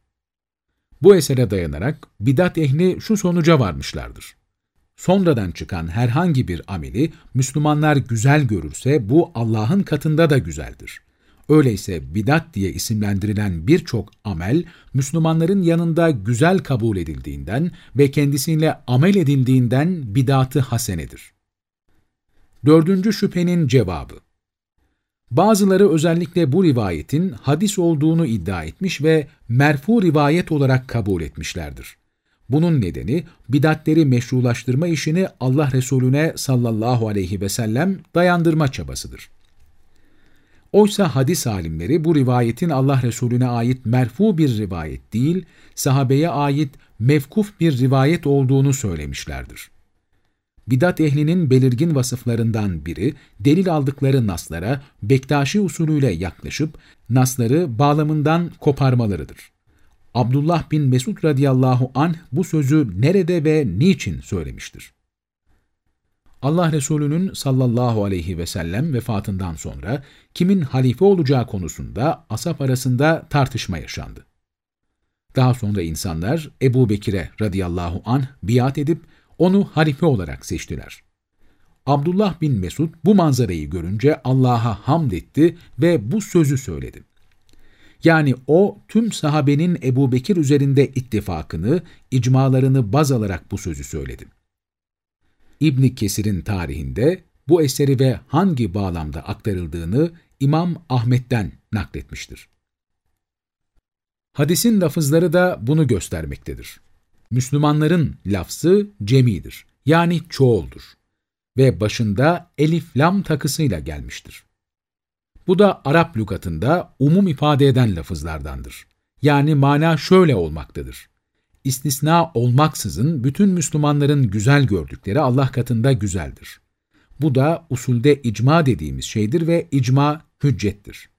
Bu esere dayanarak bidat ehli şu sonuca varmışlardır. Sonradan çıkan herhangi bir ameli Müslümanlar güzel görürse bu Allah'ın katında da güzeldir. Öyleyse bidat diye isimlendirilen birçok amel Müslümanların yanında güzel kabul edildiğinden ve kendisiyle amel edildiğinden bidatı hasenedir. Dördüncü şüphenin cevabı Bazıları özellikle bu rivayetin hadis olduğunu iddia etmiş ve merfu rivayet olarak kabul etmişlerdir. Bunun nedeni bidatleri meşrulaştırma işini Allah Resulüne sallallahu aleyhi ve sellem dayandırma çabasıdır. Oysa hadis alimleri bu rivayetin Allah Resulüne ait merfu bir rivayet değil, sahabeye ait mevkuf bir rivayet olduğunu söylemişlerdir bidat ehlinin belirgin vasıflarından biri, delil aldıkları naslara Bektaşi usulüyle yaklaşıp nasları bağlamından koparmalarıdır. Abdullah bin Mesud radıyallahu anh bu sözü nerede ve niçin söylemiştir? Allah Resulü'nün sallallahu aleyhi ve sellem vefatından sonra kimin halife olacağı konusunda asap arasında tartışma yaşandı. Daha sonra insanlar Ebu Bekir'e radıyallahu anh biat edip onu halife olarak seçtiler. Abdullah bin Mesud bu manzarayı görünce Allah'a hamd etti ve bu sözü söyledi. Yani o tüm sahabenin Ebu Bekir üzerinde ittifakını, icmalarını baz alarak bu sözü söyledi. İbn Kesir'in tarihinde bu eseri ve hangi bağlamda aktarıldığını İmam Ahmet'ten nakletmiştir. Hadisin lafızları da bunu göstermektedir. Müslümanların lafzı cemidir, yani çoğuldur ve başında elif lam takısıyla gelmiştir. Bu da Arap lügatında umum ifade eden lafızlardandır. Yani mana şöyle olmaktadır. İstisna olmaksızın bütün Müslümanların güzel gördükleri Allah katında güzeldir. Bu da usulde icma dediğimiz şeydir ve icma hüccettir.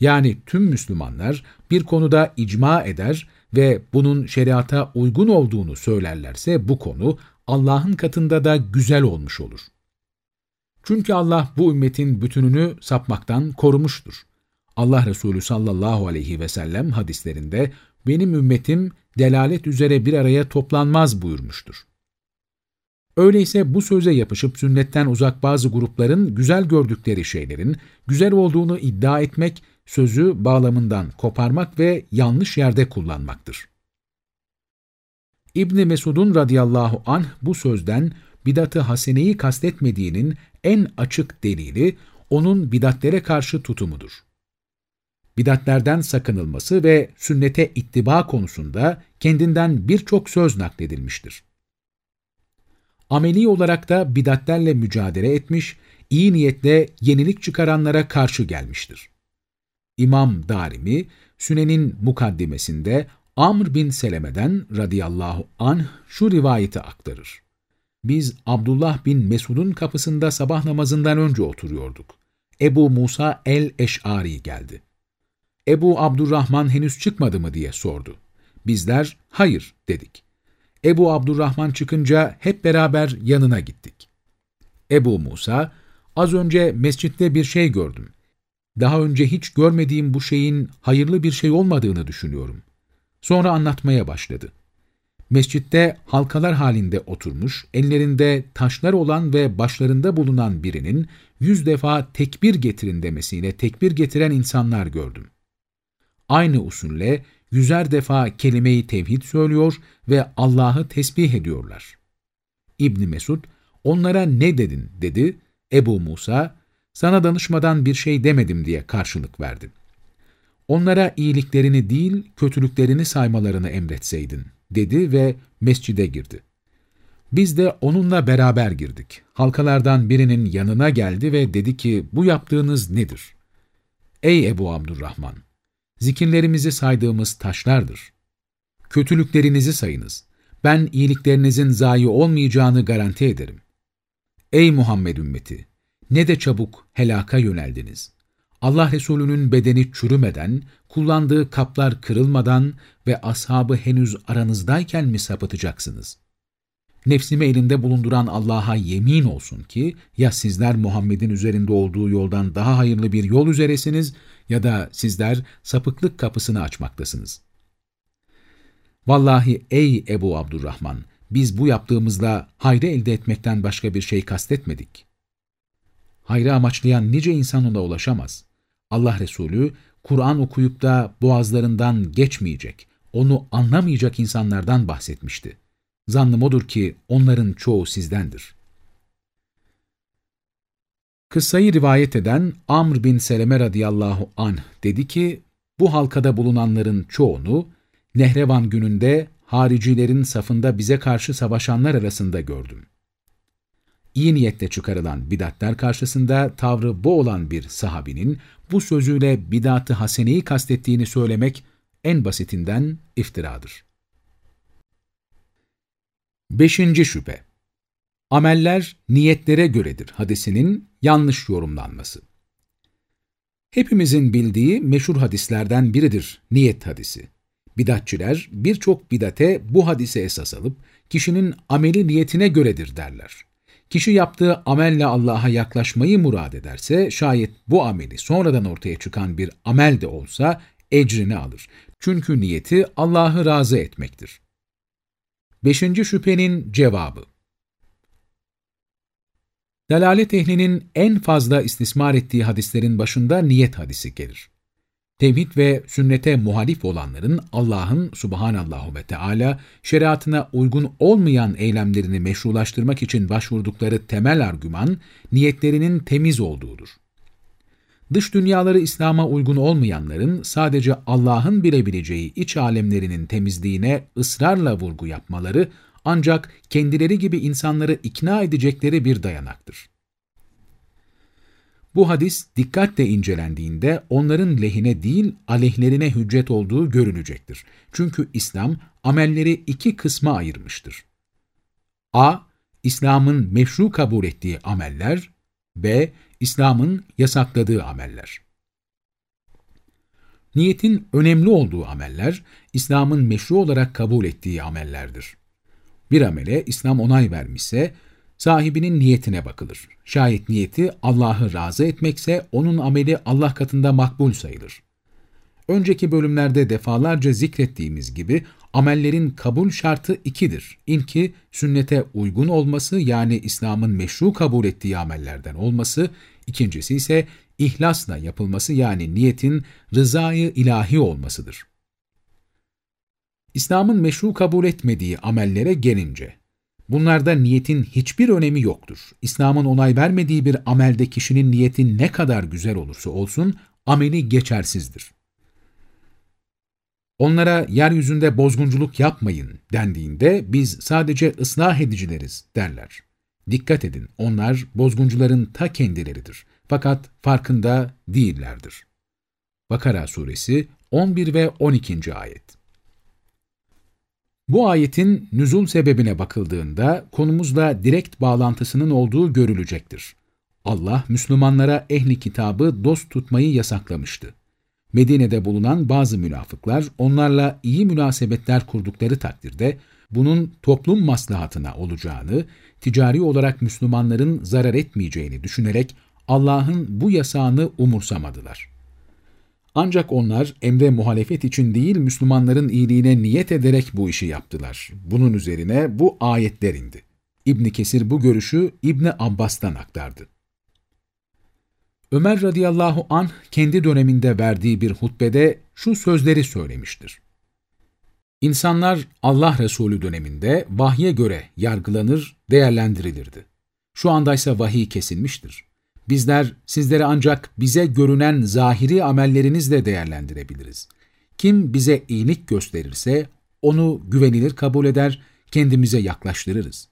Yani tüm Müslümanlar bir konuda icma eder ve bunun şeriata uygun olduğunu söylerlerse bu konu Allah'ın katında da güzel olmuş olur. Çünkü Allah bu ümmetin bütününü sapmaktan korumuştur. Allah Resulü sallallahu aleyhi ve sellem hadislerinde benim ümmetim delalet üzere bir araya toplanmaz buyurmuştur. Öyleyse bu söze yapışıp sünnetten uzak bazı grupların güzel gördükleri şeylerin güzel olduğunu iddia etmek, sözü bağlamından koparmak ve yanlış yerde kullanmaktır. İbni Mesud'un radıyallahu anh bu sözden bidatı haseneyi kastetmediğinin en açık delili onun bidatlere karşı tutumudur. Bidatlerden sakınılması ve sünnete ittiba konusunda kendinden birçok söz nakledilmiştir. Ameli olarak da bidatlerle mücadele etmiş, iyi niyetle yenilik çıkaranlara karşı gelmiştir. İmam Darimi, Sünen'in mukaddimesinde Amr bin Seleme'den radıyallahu anh şu rivayeti aktarır. Biz Abdullah bin Mesud'un kapısında sabah namazından önce oturuyorduk. Ebu Musa el-Eş'ari geldi. Ebu Abdurrahman henüz çıkmadı mı diye sordu. Bizler hayır dedik. Ebu Abdurrahman çıkınca hep beraber yanına gittik. Ebu Musa, az önce mescitte bir şey gördüm. Daha önce hiç görmediğim bu şeyin hayırlı bir şey olmadığını düşünüyorum. Sonra anlatmaya başladı. Mescitte halkalar halinde oturmuş, ellerinde taşlar olan ve başlarında bulunan birinin yüz defa tekbir getirin demesiyle tekbir getiren insanlar gördüm. Aynı usulle yüzer defa kelime-i tevhid söylüyor ve Allah'ı tesbih ediyorlar. İbni Mesud, onlara ne dedin dedi, Ebu Musa, sana danışmadan bir şey demedim diye karşılık verdi. Onlara iyiliklerini değil, kötülüklerini saymalarını emretseydin, dedi ve mescide girdi. Biz de onunla beraber girdik. Halkalardan birinin yanına geldi ve dedi ki, bu yaptığınız nedir? Ey Ebu Abdurrahman! Zikirlerimizi saydığımız taşlardır. Kötülüklerinizi sayınız. Ben iyiliklerinizin zayi olmayacağını garanti ederim. Ey Muhammed ümmeti! Ne de çabuk helaka yöneldiniz. Allah Resulü'nün bedeni çürümeden, kullandığı kaplar kırılmadan ve ashabı henüz aranızdayken mi sapıtacaksınız? Nefsimi elinde bulunduran Allah'a yemin olsun ki, ya sizler Muhammed'in üzerinde olduğu yoldan daha hayırlı bir yol üzeresiniz ya da sizler sapıklık kapısını açmaktasınız. Vallahi ey Ebu Abdurrahman, biz bu yaptığımızla hayrı elde etmekten başka bir şey kastetmedik. Hayrı amaçlayan nice insan ona ulaşamaz. Allah Resulü, Kur'an okuyup da boğazlarından geçmeyecek, onu anlamayacak insanlardan bahsetmişti. Zannım odur ki onların çoğu sizdendir. Kıssayı rivayet eden Amr bin Seleme radıyallahu anh dedi ki, bu halkada bulunanların çoğunu Nehrevan gününde haricilerin safında bize karşı savaşanlar arasında gördüm. İyi niyetle çıkarılan bidatler karşısında tavrı bu olan bir sahabinin bu sözüyle bidat-ı haseneyi kastettiğini söylemek en basitinden iftiradır. Beşinci şüphe Ameller niyetlere göredir hadisinin yanlış yorumlanması. Hepimizin bildiği meşhur hadislerden biridir niyet hadisi. Bidatçiler birçok bidate bu hadise esas alıp kişinin ameli niyetine göredir derler. Kişi yaptığı amelle Allah'a yaklaşmayı murad ederse şayet bu ameli sonradan ortaya çıkan bir amel de olsa ecrini alır. Çünkü niyeti Allah'ı razı etmektir. Beşinci şüphenin cevabı Dalalet ehlinin en fazla istismar ettiği hadislerin başında niyet hadisi gelir. Tevhid ve sünnete muhalif olanların Allah'ın subhanallahu ve Teala şeriatına uygun olmayan eylemlerini meşrulaştırmak için başvurdukları temel argüman, niyetlerinin temiz olduğudur. Dış dünyaları İslam'a uygun olmayanların sadece Allah'ın bilebileceği iç alemlerinin temizliğine ısrarla vurgu yapmaları ancak kendileri gibi insanları ikna edecekleri bir dayanaktır. Bu hadis dikkatle incelendiğinde onların lehine değil aleyhlerine hüccet olduğu görünecektir. Çünkü İslam amelleri iki kısma ayırmıştır. A. İslam'ın meşru kabul ettiği ameller B. İslam'ın yasakladığı ameller. Niyetin önemli olduğu ameller, İslam'ın meşru olarak kabul ettiği amellerdir. Bir amele İslam onay vermişse, sahibinin niyetine bakılır. Şayet niyeti Allah'ı razı etmekse, onun ameli Allah katında makbul sayılır. Önceki bölümlerde defalarca zikrettiğimiz gibi, amellerin kabul şartı ikidir. İlki, sünnete uygun olması yani İslam'ın meşru kabul ettiği amellerden olması, ikincisi ise ihlasla yapılması yani niyetin rızayı ilahi olmasıdır. İslam'ın meşru kabul etmediği amellere gelince, bunlarda niyetin hiçbir önemi yoktur. İslam'ın onay vermediği bir amelde kişinin niyeti ne kadar güzel olursa olsun, ameli geçersizdir. Onlara yeryüzünde bozgunculuk yapmayın dendiğinde biz sadece ıslah edicileriz derler. Dikkat edin onlar bozguncuların ta kendileridir. Fakat farkında değillerdir. Bakara suresi 11 ve 12. ayet. Bu ayetin nüzul sebebine bakıldığında konumuzla direkt bağlantısının olduğu görülecektir. Allah Müslümanlara ehli kitabı dost tutmayı yasaklamıştı. Medine'de bulunan bazı münafıklar onlarla iyi münasebetler kurdukları takdirde bunun toplum maslahatına olacağını, ticari olarak Müslümanların zarar etmeyeceğini düşünerek Allah'ın bu yasağını umursamadılar. Ancak onlar emre muhalefet için değil Müslümanların iyiliğine niyet ederek bu işi yaptılar. Bunun üzerine bu ayetler indi. İbn Kesir bu görüşü İbni Abbas'tan aktardı. Ömer radıyallahu an kendi döneminde verdiği bir hutbede şu sözleri söylemiştir. İnsanlar Allah Resulü döneminde vahye göre yargılanır, değerlendirilirdi. Şu andaysa vahiy kesilmiştir. Bizler sizleri ancak bize görünen zahiri amellerinizle değerlendirebiliriz. Kim bize iyilik gösterirse onu güvenilir kabul eder, kendimize yaklaştırırız.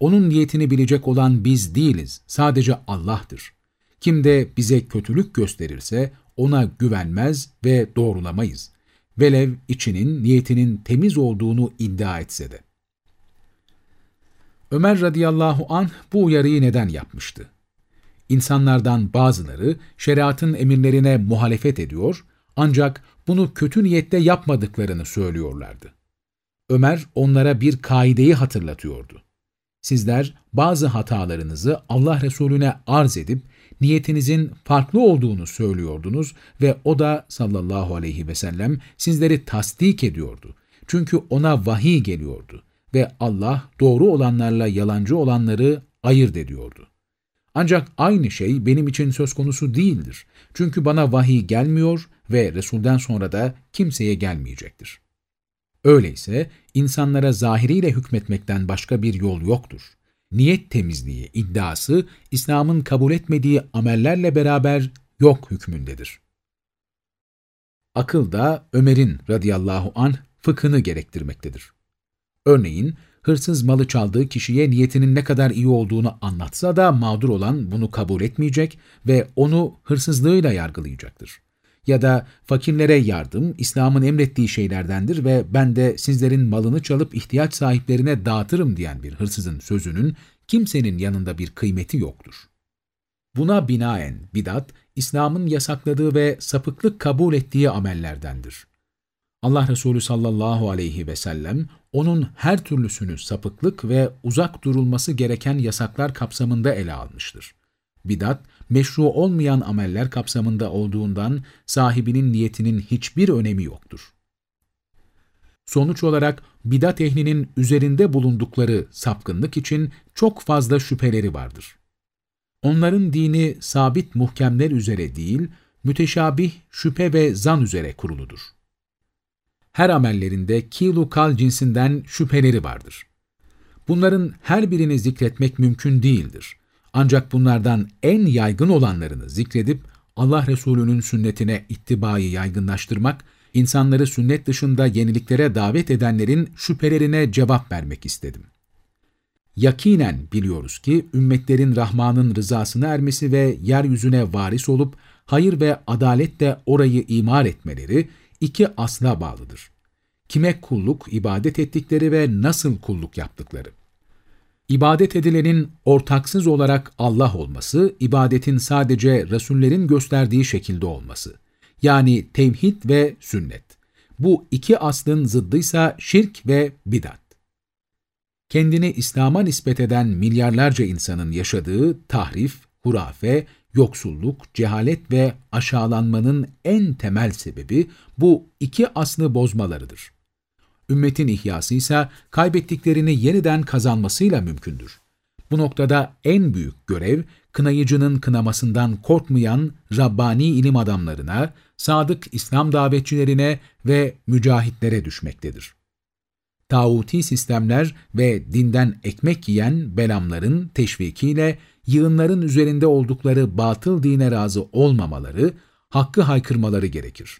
Onun niyetini bilecek olan biz değiliz, sadece Allah'tır. Kim de bize kötülük gösterirse ona güvenmez ve doğrulamayız. Velev içinin, niyetinin temiz olduğunu iddia etse de. Ömer radıyallahu anh bu uyarıyı neden yapmıştı? İnsanlardan bazıları şeriatın emirlerine muhalefet ediyor ancak bunu kötü niyette yapmadıklarını söylüyorlardı. Ömer onlara bir kaideyi hatırlatıyordu. Sizler bazı hatalarınızı Allah Resulüne arz edip niyetinizin farklı olduğunu söylüyordunuz ve o da sallallahu aleyhi ve sellem sizleri tasdik ediyordu. Çünkü ona vahiy geliyordu ve Allah doğru olanlarla yalancı olanları ayırt ediyordu. Ancak aynı şey benim için söz konusu değildir. Çünkü bana vahiy gelmiyor ve Resul'den sonra da kimseye gelmeyecektir. Öyleyse insanlara zahiriyle hükmetmekten başka bir yol yoktur. Niyet temizliği iddiası İslam'ın kabul etmediği amellerle beraber yok hükmündedir. Akıl da Ömer'in radıyallahu anh fıkhını gerektirmektedir. Örneğin hırsız malı çaldığı kişiye niyetinin ne kadar iyi olduğunu anlatsa da mağdur olan bunu kabul etmeyecek ve onu hırsızlığıyla yargılayacaktır. Ya da fakirlere yardım İslam'ın emrettiği şeylerdendir ve ben de sizlerin malını çalıp ihtiyaç sahiplerine dağıtırım diyen bir hırsızın sözünün kimsenin yanında bir kıymeti yoktur. Buna binaen bidat, İslam'ın yasakladığı ve sapıklık kabul ettiği amellerdendir. Allah Resulü sallallahu aleyhi ve sellem onun her türlüsünü sapıklık ve uzak durulması gereken yasaklar kapsamında ele almıştır. Bidat, meşru olmayan ameller kapsamında olduğundan sahibinin niyetinin hiçbir önemi yoktur. Sonuç olarak bidat ehlinin üzerinde bulundukları sapkınlık için çok fazla şüpheleri vardır. Onların dini sabit muhkemler üzere değil, müteşabih şüphe ve zan üzere kuruludur her amellerinde kilu kal cinsinden şüpheleri vardır. Bunların her birini zikretmek mümkün değildir. Ancak bunlardan en yaygın olanlarını zikredip Allah Resulü'nün sünnetine ittibayı yaygınlaştırmak, insanları sünnet dışında yeniliklere davet edenlerin şüphelerine cevap vermek istedim. Yakinen biliyoruz ki ümmetlerin Rahman'ın rızasına ermesi ve yeryüzüne varis olup hayır ve adaletle orayı imar etmeleri, iki asla bağlıdır. Kime kulluk, ibadet ettikleri ve nasıl kulluk yaptıkları. İbadet edilenin ortaksız olarak Allah olması, ibadetin sadece Resullerin gösterdiği şekilde olması. yani tevhid ve sünnet. Bu iki aslın zıddıysa şirk ve bidat. Kendini İslam'a nispet eden milyarlarca insanın yaşadığı tahrif, hurafe, yoksulluk, cehalet ve aşağılanmanın en temel sebebi bu iki aslı bozmalarıdır. Ümmetin ihyası ise kaybettiklerini yeniden kazanmasıyla mümkündür. Bu noktada en büyük görev, kınayıcının kınamasından korkmayan Rabbani ilim adamlarına, sadık İslam davetçilerine ve mücahitlere düşmektedir. Tağuti sistemler ve dinden ekmek yiyen belamların teşvikiyle yığınların üzerinde oldukları batıl dine razı olmamaları, hakkı haykırmaları gerekir.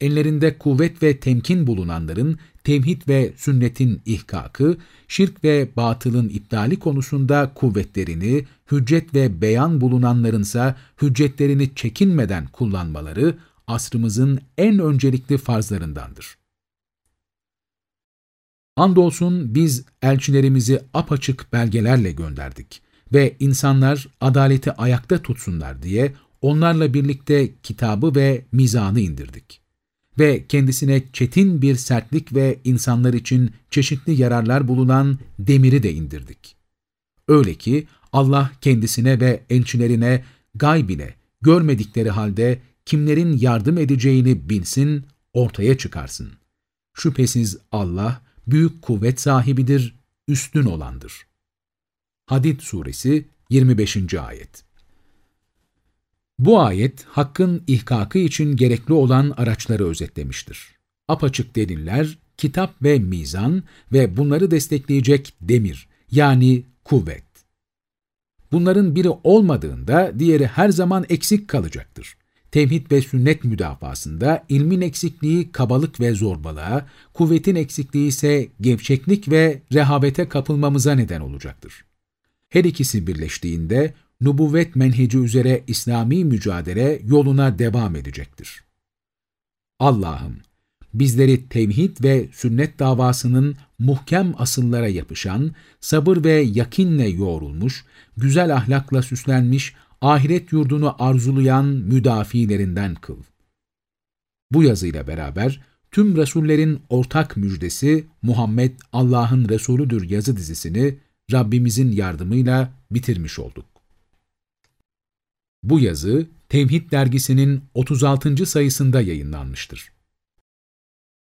Ellerinde kuvvet ve temkin bulunanların tevhid ve sünnetin ihkakı, şirk ve batılın iptali konusunda kuvvetlerini, hüccet ve beyan bulunanlarınsa hüccetlerini çekinmeden kullanmaları asrımızın en öncelikli farzlarındandır. Andolsun biz elçilerimizi apaçık belgelerle gönderdik ve insanlar adaleti ayakta tutsunlar diye onlarla birlikte kitabı ve mizanı indirdik. Ve kendisine çetin bir sertlik ve insanlar için çeşitli yararlar bulunan demiri de indirdik. Öyle ki Allah kendisine ve elçilerine gaybine görmedikleri halde kimlerin yardım edeceğini bilsin, ortaya çıkarsın. Şüphesiz Allah, büyük kuvvet sahibidir, üstün olandır. Hadid Suresi 25. Ayet Bu ayet, Hakk'ın ihkakı için gerekli olan araçları özetlemiştir. Apaçık deliller, kitap ve mizan ve bunları destekleyecek demir, yani kuvvet. Bunların biri olmadığında diğeri her zaman eksik kalacaktır tevhid ve sünnet müdafasında ilmin eksikliği kabalık ve zorbalığa, kuvvetin eksikliği ise gevşeklik ve rehavete kapılmamıza neden olacaktır. Her ikisi birleştiğinde nubuvvet menheci üzere İslami mücadele yoluna devam edecektir. Allah'ım, bizleri tevhid ve sünnet davasının muhkem asıllara yapışan, sabır ve yakinle yoğrulmuş, güzel ahlakla süslenmiş, ahiret yurdunu arzulayan müdafilerinden kıl. Bu yazıyla beraber tüm Resullerin ortak müjdesi Muhammed Allah'ın Resulüdür yazı dizisini Rabbimizin yardımıyla bitirmiş olduk. Bu yazı Tevhid dergisinin 36. sayısında yayınlanmıştır.